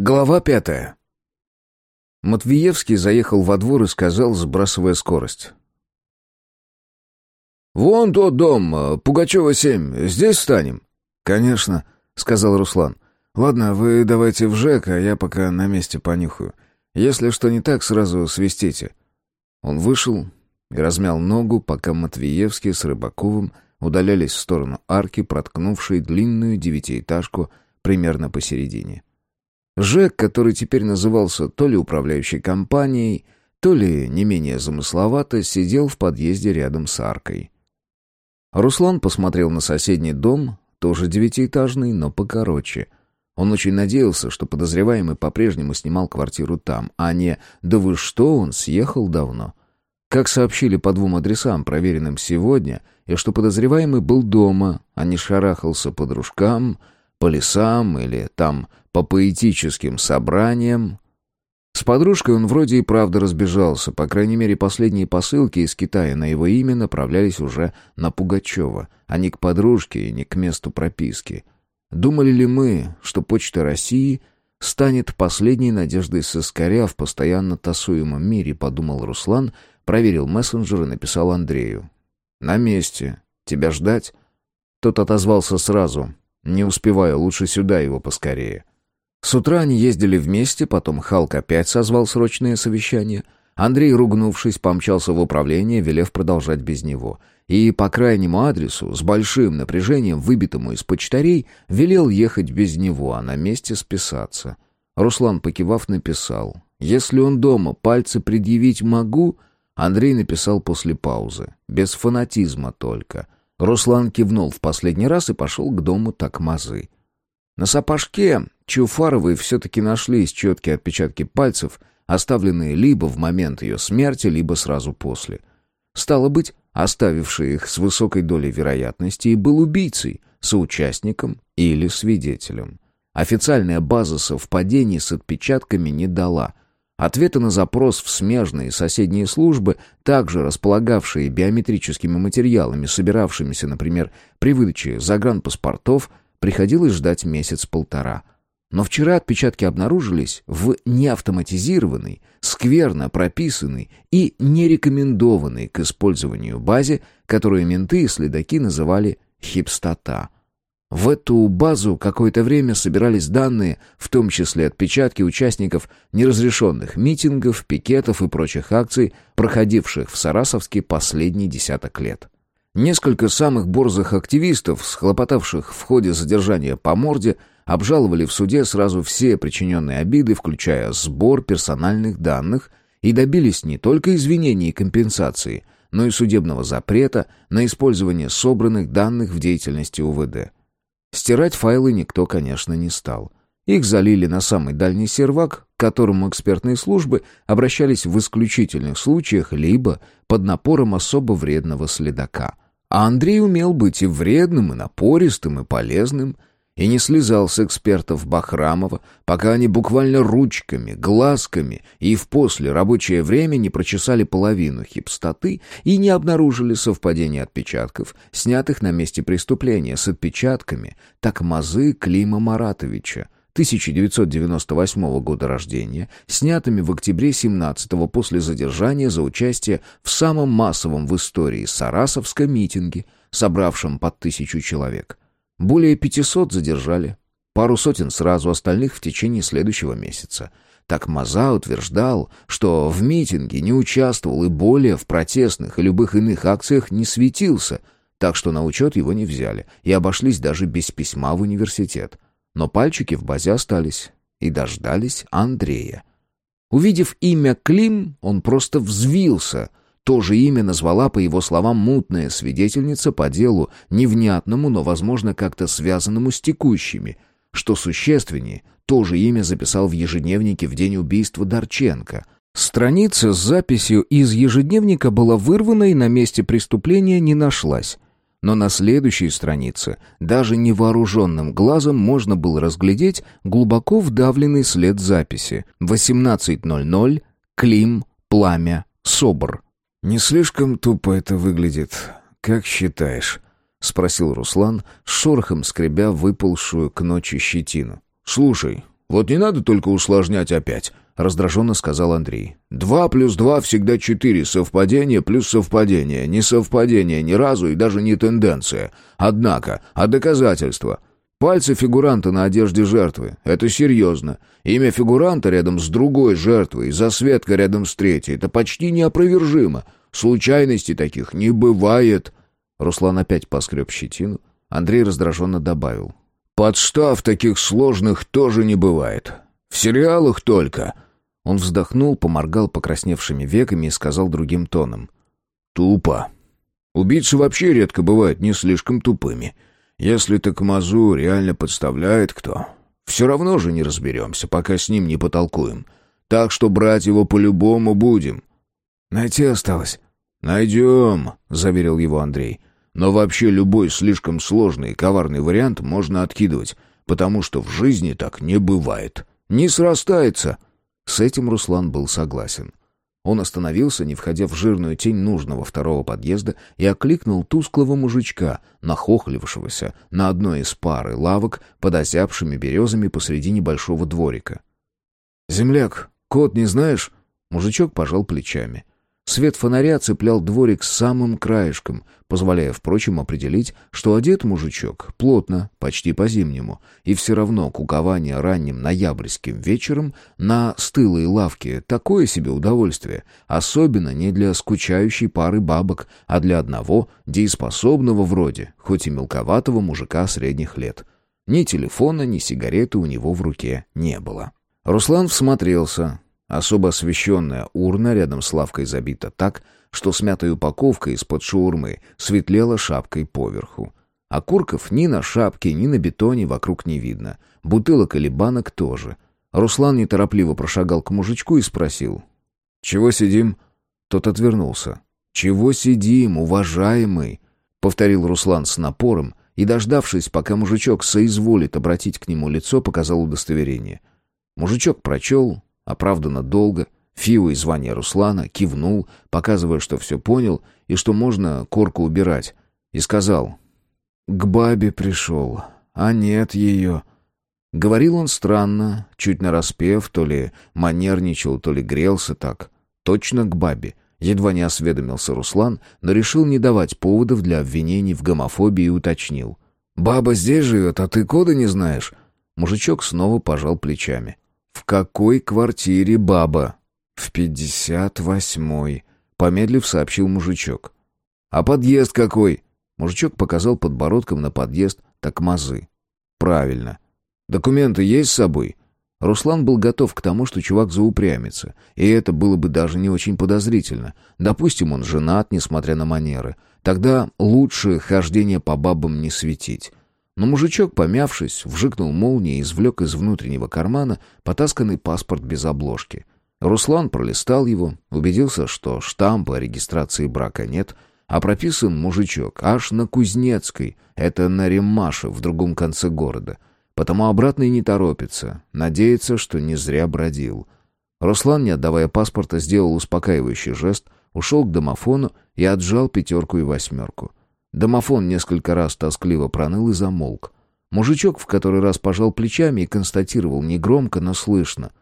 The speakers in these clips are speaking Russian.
Глава пятая. Матвеевский заехал во двор и сказал, сбрасывая скорость. «Вон тот дом, э, Пугачева, 7. Здесь станем?» «Конечно», — сказал Руслан. «Ладно, вы давайте в ЖЭК, а я пока на месте понюхаю. Если что не так, сразу свистите». Он вышел и размял ногу, пока Матвеевский с Рыбаковым удалялись в сторону арки, проткнувшей длинную девятиэтажку примерно посередине. ЖЭК, который теперь назывался то ли управляющей компанией, то ли не менее замысловато, сидел в подъезде рядом с аркой. Руслан посмотрел на соседний дом, тоже девятиэтажный, но покороче. Он очень надеялся, что подозреваемый по-прежнему снимал квартиру там, а не «да вы что, он съехал давно». Как сообщили по двум адресам, проверенным сегодня, и что подозреваемый был дома, а не шарахался по дружкам, по лесам или там по поэтическим собраниям. С подружкой он вроде и правда разбежался, по крайней мере, последние посылки из Китая на его имя направлялись уже на Пугачева, а не к подружке и не к месту прописки. Думали ли мы, что Почта России станет последней надеждой соскоря в постоянно тасуемом мире, подумал Руслан, проверил мессенджер и написал Андрею. «На месте. Тебя ждать?» Тот отозвался сразу. «Не успеваю, лучше сюда его поскорее». С утра они ездили вместе, потом Халк опять созвал срочное совещание. Андрей, ругнувшись, помчался в управление, велев продолжать без него. И по крайнему адресу, с большим напряжением, выбитому из почтарей, велел ехать без него, а на месте списаться. Руслан, покивав, написал. «Если он дома, пальцы предъявить могу?» Андрей написал после паузы. Без фанатизма только. Руслан кивнул в последний раз и пошел к дому Такмазы. На сапожке Чуфаровой все-таки нашлись четкие отпечатки пальцев, оставленные либо в момент ее смерти, либо сразу после. Стало быть, оставивший их с высокой долей вероятности и был убийцей, соучастником или свидетелем. Официальная база совпадений с отпечатками не дала. Ответы на запрос в смежные соседние службы, также располагавшие биометрическими материалами, собиравшимися, например, при выдаче загранпаспортов, приходилось ждать месяц-полтора. Но вчера отпечатки обнаружились в неавтоматизированной, скверно прописанной и нерекомендованной к использованию базе, которую менты и следаки называли «хипстота». В эту базу какое-то время собирались данные, в том числе отпечатки участников неразрешенных митингов, пикетов и прочих акций, проходивших в Сарасовске последний десяток лет. Несколько самых борзых активистов, схлопотавших в ходе задержания по морде, обжаловали в суде сразу все причиненные обиды, включая сбор персональных данных, и добились не только извинений и компенсации, но и судебного запрета на использование собранных данных в деятельности УВД. Стирать файлы никто, конечно, не стал. Их залили на самый дальний сервак, к которому экспертные службы обращались в исключительных случаях либо под напором особо вредного следака – а Андрей умел быть и вредным, и напористым, и полезным, и не слезал с экспертов Бахрамова, пока они буквально ручками, глазками и в после рабочее время не прочесали половину хипстоты и не обнаружили совпадения отпечатков, снятых на месте преступления с отпечатками Такмазы Клима Маратовича, 1998 года рождения, снятыми в октябре 17-го после задержания за участие в самом массовом в истории Сарасовском митинге, собравшем под тысячу человек. Более 500 задержали, пару сотен сразу, остальных в течение следующего месяца. Так Маза утверждал, что в митинге не участвовал и более в протестных и любых иных акциях не светился, так что на учет его не взяли и обошлись даже без письма в университет. Но пальчики в базе остались и дождались Андрея. Увидев имя Клим, он просто взвился. То же имя назвала, по его словам, мутная свидетельница по делу, невнятному, но, возможно, как-то связанному с текущими. Что существеннее, то же имя записал в ежедневнике в день убийства Дорченко. Страница с записью из ежедневника была вырвана и на месте преступления не нашлась но на следующей странице даже невооруженным глазом можно было разглядеть глубоко вдавленный след записи. 18.00, Клим, Пламя, Собор. «Не слишком тупо это выглядит, как считаешь?» — спросил Руслан, с шорохом скребя выползшую к ночи щетину. «Слушай, Вот не надо только усложнять опять», — раздраженно сказал Андрей. «Два плюс два всегда четыре. Совпадение плюс совпадение. Не совпадение ни разу и даже не тенденция. Однако, а доказательства? Пальцы фигуранта на одежде жертвы. Это серьезно. Имя фигуранта рядом с другой жертвой, засветка рядом с третьей. Это почти неопровержимо. Случайностей таких не бывает». Руслан опять поскреб щетину. Андрей раздраженно добавил. «Подстав таких сложных тоже не бывает. В сериалах только». Он вздохнул, поморгал покрасневшими веками и сказал другим тоном. «Тупо. Убийцы вообще редко бывают не слишком тупыми. Если Такмазу реально подставляет кто, все равно же не разберемся, пока с ним не потолкуем. Так что брать его по-любому будем». «Найти осталось». «Найдем», — заверил его Андрей. «Но вообще любой слишком сложный и коварный вариант можно откидывать, потому что в жизни так не бывает. Не срастается». С этим Руслан был согласен. Он остановился, не входя в жирную тень нужного второго подъезда, и окликнул тусклого мужичка, нахохлившегося на одной из пары лавок под озябшими березами посреди небольшого дворика. «Земляк, кот не знаешь?» Мужичок пожал плечами. Свет фонаря цеплял дворик самым краешком, позволяя, впрочем, определить, что одет мужичок плотно, почти по-зимнему, и все равно кукование ранним ноябрьским вечером на стылой лавке такое себе удовольствие, особенно не для скучающей пары бабок, а для одного дееспособного вроде, хоть и мелковатого мужика средних лет. Ни телефона, ни сигареты у него в руке не было. Руслан всмотрелся, Особо освещенная урна рядом с лавкой забита так, что смятая упаковка из-под шаурмы светлела шапкой поверху. Окурков ни на шапке, ни на бетоне вокруг не видно. Бутылок или банок тоже. Руслан неторопливо прошагал к мужичку и спросил. «Чего сидим?» Тот отвернулся. «Чего сидим, уважаемый?» Повторил Руслан с напором и, дождавшись, пока мужичок соизволит обратить к нему лицо, показал удостоверение. Мужичок прочел, оправданно долго, Фио из звания Руслана кивнул, показывая, что все понял и что можно корку убирать, и сказал «К бабе пришел, а нет ее». Говорил он странно, чуть нараспев, то ли манерничал, то ли грелся так. Точно к бабе. Едва не осведомился Руслан, но решил не давать поводов для обвинений в гомофобии и уточнил. «Баба здесь живет, а ты кода не знаешь?» Мужичок снова пожал плечами. «В какой квартире баба?» «В пятьдесят восьмой», — помедлив сообщил мужичок. «А подъезд какой?» Мужичок показал подбородком на подъезд Такмазы. «Правильно. Документы есть с собой?» Руслан был готов к тому, что чувак заупрямится, и это было бы даже не очень подозрительно. Допустим, он женат, несмотря на манеры. Тогда лучше хождение по бабам не светить. Но мужичок, помявшись, вжикнул молнией и извлек из внутреннего кармана потасканный паспорт без обложки. Руслан пролистал его, убедился, что штампа о регистрации брака нет, а прописан мужичок аж на Кузнецкой, это на Реммаше в другом конце города. Потому обратно и не торопится, надеется, что не зря бродил. Руслан, не отдавая паспорта, сделал успокаивающий жест, ушел к домофону и отжал пятерку и восьмерку. Домофон несколько раз тоскливо проныл и замолк. Мужичок в который раз пожал плечами и констатировал негромко, но слышно.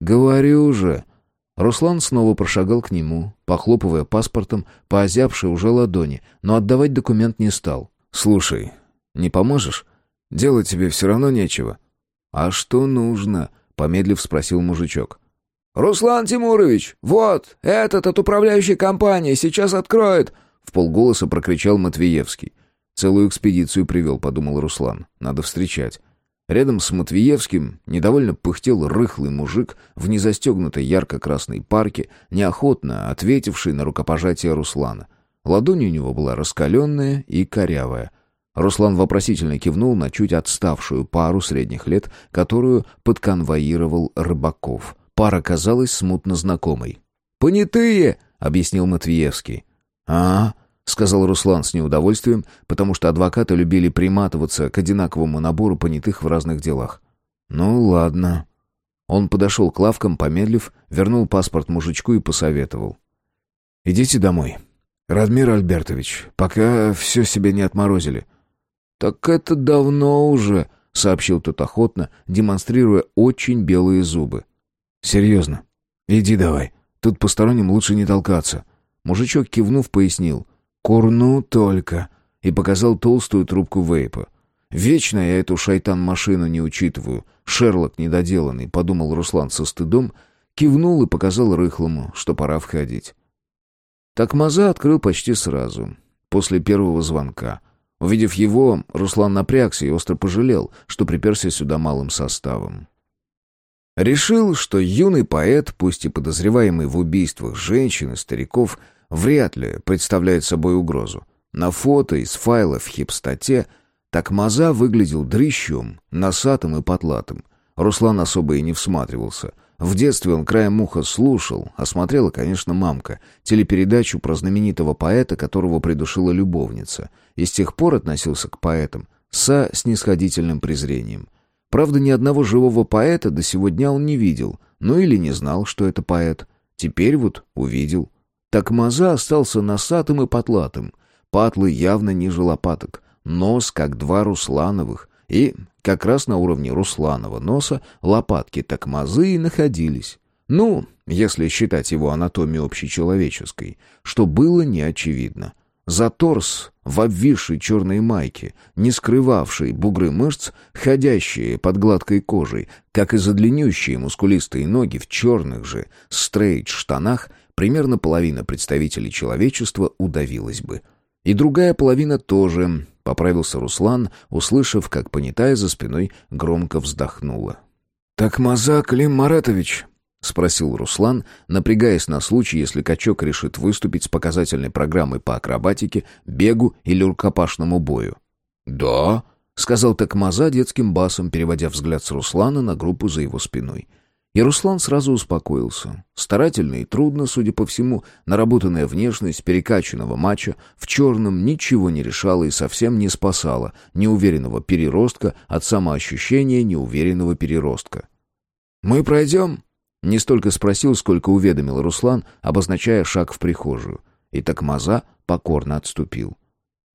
«Говорю же!» Руслан снова прошагал к нему, похлопывая паспортом по озябшей уже ладони, но отдавать документ не стал. «Слушай, не поможешь? Делать тебе все равно нечего». «А что нужно?» — помедлив спросил мужичок. «Руслан Тимурович, вот, этот от управляющей компании сейчас откроет!» В полголоса прокричал Матвеевский. «Целую экспедицию привел», — подумал Руслан. «Надо встречать». Рядом с Матвеевским недовольно пыхтел рыхлый мужик в незастегнутой ярко-красной парке, неохотно ответивший на рукопожатие Руслана. Ладонь у него была раскаленная и корявая. Руслан вопросительно кивнул на чуть отставшую пару средних лет, которую подконвоировал Рыбаков. Пара казалась смутно знакомой. «Понятые!» — объяснил Матвеевский. «А?» — сказал Руслан с неудовольствием, потому что адвокаты любили приматываться к одинаковому набору понятых в разных делах. «Ну, ладно». Он подошел к лавкам, помедлив, вернул паспорт мужичку и посоветовал. «Идите домой. Радмир Альбертович, пока все себе не отморозили». «Так это давно уже», — сообщил тот охотно, демонстрируя очень белые зубы. «Серьезно. Иди давай. Тут посторонним лучше не толкаться». Мужичок, кивнув, пояснил. «Курну только» и показал толстую трубку вейпа. «Вечно я эту шайтан-машину не учитываю. Шерлок недоделанный», — подумал Руслан со стыдом, кивнул и показал рыхлому, что пора входить. Так Маза открыл почти сразу, после первого звонка. Увидев его, Руслан напрягся и остро пожалел, что приперся сюда малым составом. Решил, что юный поэт, пусть и подозреваемый в убийствах женщин и стариков, вряд ли представляет собой угрозу. На фото из файла в хипстате так Маза выглядел дрыщом, носатым и потлатым. Руслан особо и не всматривался. В детстве он краем уха слушал, а смотрела, конечно, мамка, телепередачу про знаменитого поэта, которого придушила любовница, и с тех пор относился к поэтам со снисходительным презрением. Правда, ни одного живого поэта до сего дня он не видел, ну или не знал, что это поэт. Теперь вот увидел. Так Маза остался носатым и потлатым — Патлы явно ниже лопаток, нос как два Руслановых, и как раз на уровне Русланова носа лопатки такмазы и находились. Ну, если считать его анатомию общечеловеческой, что было неочевидно. За торс в обвисшей черной майке, не скрывавшей бугры мышц, ходящие под гладкой кожей, как и за длиннющие мускулистые ноги в черных же стрейт-штанах, примерно половина представителей человечества удавилась бы — и другая половина тоже, поправился Руслан, услышав, как понятая за спиной громко вздохнула. «Так Маза Клим Маратович?» — спросил Руслан, напрягаясь на случай, если качок решит выступить с показательной программой по акробатике, бегу или рукопашному бою. «Да», — сказал Такмаза детским басом, переводя взгляд с Руслана на группу за его спиной. — и Руслан сразу успокоился. Старательно и трудно, судя по всему, наработанная внешность перекачанного матча в черном ничего не решала и совсем не спасала неуверенного переростка от самоощущения неуверенного переростка. «Мы пройдем?» Не столько спросил, сколько уведомил Руслан, обозначая шаг в прихожую. И так Маза покорно отступил.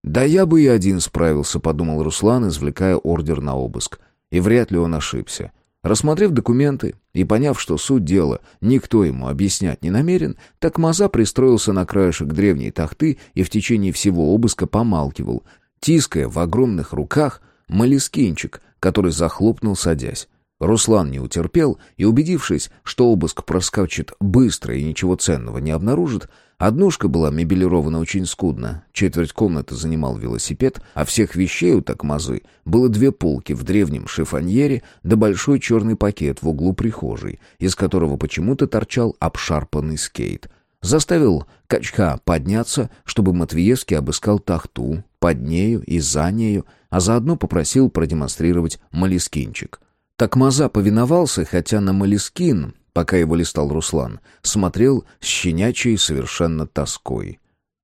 «Да я бы и один справился», — подумал Руслан, извлекая ордер на обыск. И вряд ли он ошибся. Рассмотрев документы и поняв, что суть дела никто ему объяснять не намерен, так Маза пристроился на краешек древней тахты и в течение всего обыска помалкивал, тиская в огромных руках молескинчик, который захлопнул, садясь. Руслан не утерпел и, убедившись, что обыск проскочит быстро и ничего ценного не обнаружит, Однушка была мебелирована очень скудно. Четверть комнаты занимал велосипед, а всех вещей у такмазы было две полки в древнем шифоньере да большой черный пакет в углу прихожей, из которого почему-то торчал обшарпанный скейт. Заставил качка подняться, чтобы Матвеевский обыскал тахту, под нею и за нею, а заодно попросил продемонстрировать молескинчик. Такмаза повиновался, хотя на молескин пока его листал Руслан, смотрел с щенячей совершенно тоской.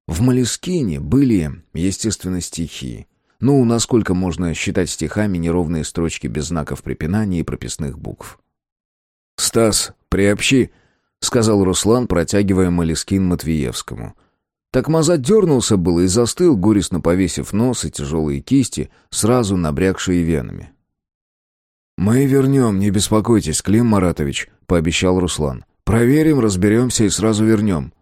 В Малискине были, естественно, стихи. Ну, насколько можно считать стихами неровные строчки без знаков препинания и прописных букв. «Стас, приобщи», — сказал Руслан, протягивая Малискин Матвеевскому. Так Маза дернулся было и застыл, горестно повесив нос и тяжелые кисти, сразу набрякшие венами. «Мы вернем, не беспокойтесь, Клим Маратович», — пообещал Руслан. «Проверим, разберемся и сразу вернем».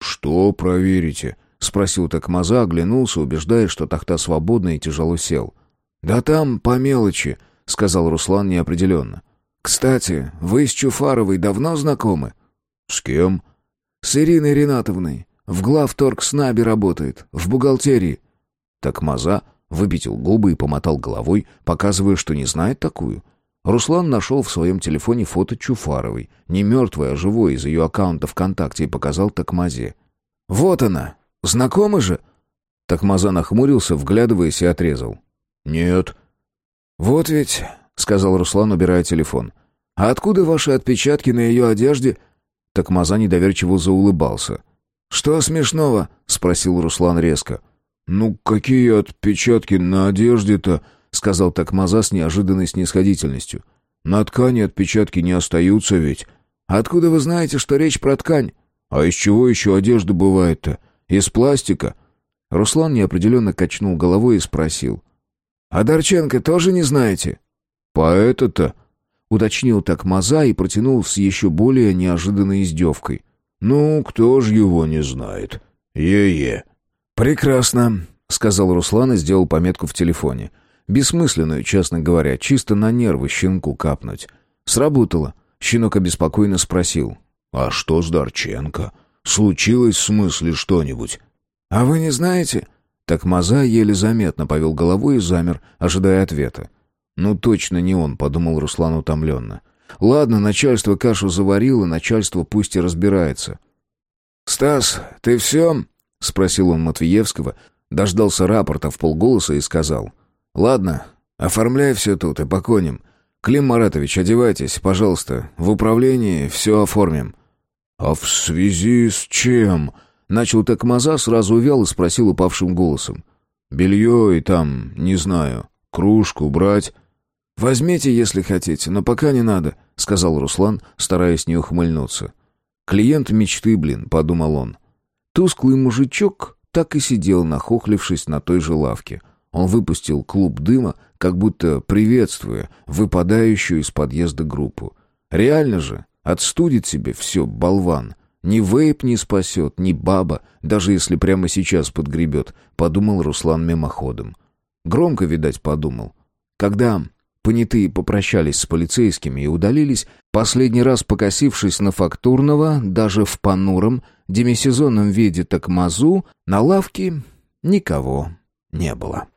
«Что проверите?» — спросил Такмаза, оглянулся, убеждая, что тахта свободна и тяжело сел. «Да там по мелочи», — сказал Руслан неопределенно. «Кстати, вы с Чуфаровой давно знакомы?» «С кем?» «С Ириной Ринатовной. В главторгснабе работает, в бухгалтерии». Такмаза выпятил губы и помотал головой, показывая, что не знает такую. Руслан нашел в своем телефоне фото Чуфаровой, не мертвой, а живой, из ее аккаунта ВКонтакте, и показал Такмазе. «Вот она! Знакомы же?» Такмаза нахмурился, вглядываясь и отрезал. «Нет». «Вот ведь», — сказал Руслан, убирая телефон. «А откуда ваши отпечатки на ее одежде?» Такмаза недоверчиво заулыбался. «Что смешного?» — спросил Руслан резко. «Ну, какие отпечатки на одежде-то?» — сказал Такмаза с неожиданной снисходительностью. «На ткани отпечатки не остаются ведь». «Откуда вы знаете, что речь про ткань?» «А из чего еще одежда бывает-то? Из пластика?» Руслан неопределенно качнул головой и спросил. А Дорченко тоже не знаете?» «Поэта-то?» — уточнил так Маза и протянул с еще более неожиданной издевкой. «Ну, кто ж его не знает? Е-е». «Прекрасно», — сказал Руслан и сделал пометку в телефоне. Бессмысленную, честно говоря, чисто на нервы щенку капнуть. Сработало. Щенок обеспокоенно спросил. «А что с Дорченко? Случилось в смысле что-нибудь?» «А вы не знаете?» Так Маза еле заметно повел головой и замер, ожидая ответа. «Ну точно не он», — подумал Руслан утомленно. «Ладно, начальство кашу заварило, начальство пусть и разбирается». «Стас, ты все?» — спросил он Матвеевского, дождался рапорта в полголоса и сказал. «Ладно, оформляй все тут и поконим. Клим Маратович, одевайтесь, пожалуйста. В управлении все оформим». «А в связи с чем?» Начал Такмаза, сразу увял и спросил упавшим голосом. «Белье и там, не знаю, кружку брать?» «Возьмите, если хотите, но пока не надо», — сказал Руслан, стараясь не ухмыльнуться. «Клиент мечты, блин», — подумал он. Тусклый мужичок так и сидел, нахохлившись на той же лавке. Он выпустил клуб дыма, как будто приветствуя выпадающую из подъезда группу. Реально же, отстудит себе все, болван. Ни вейп не спасет, ни баба, даже если прямо сейчас подгребет, подумал Руслан мимоходом. Громко, видать, подумал. Когда понятые попрощались с полицейскими и удалились, последний раз покосившись на фактурного, даже в понуром, демисезонном виде так мазу, на лавке никого не было.